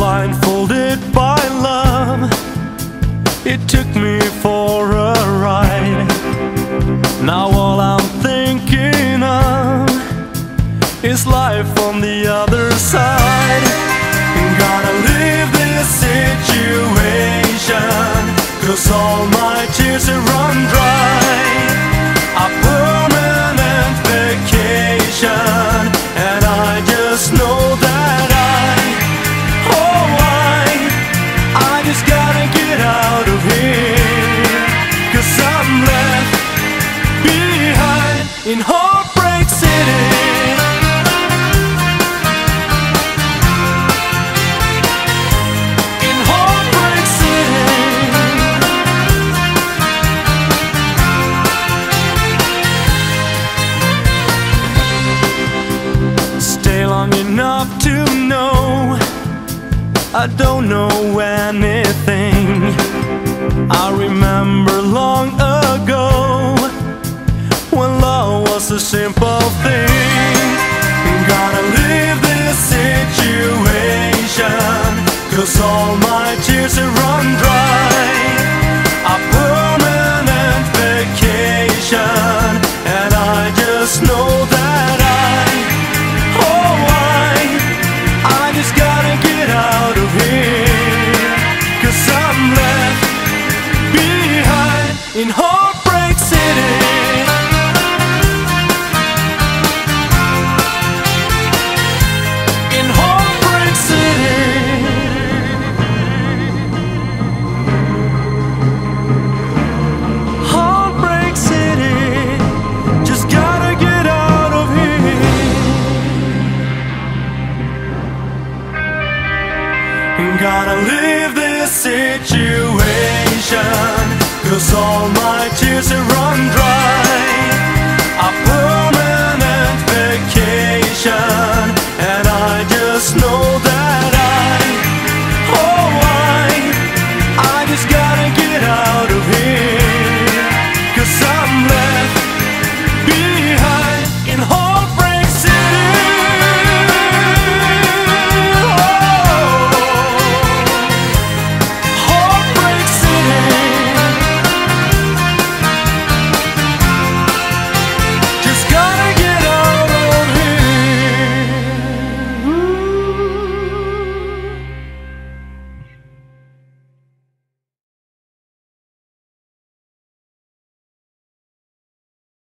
blindfolded by love. It took me for a ride. Now all I'm thinking of is life on the other side. Gotta leave this situation, I don't know anything. I remember long ago when love was a simple thing. Gotta leave this situation, cause all my tears have run dry. A permanent vacation, and I just know Heartbreak City. In Heartbreak City. Heartbreak City. Just gotta get out of here. Gotta leave this situation. Cause all my tears have run dry. I put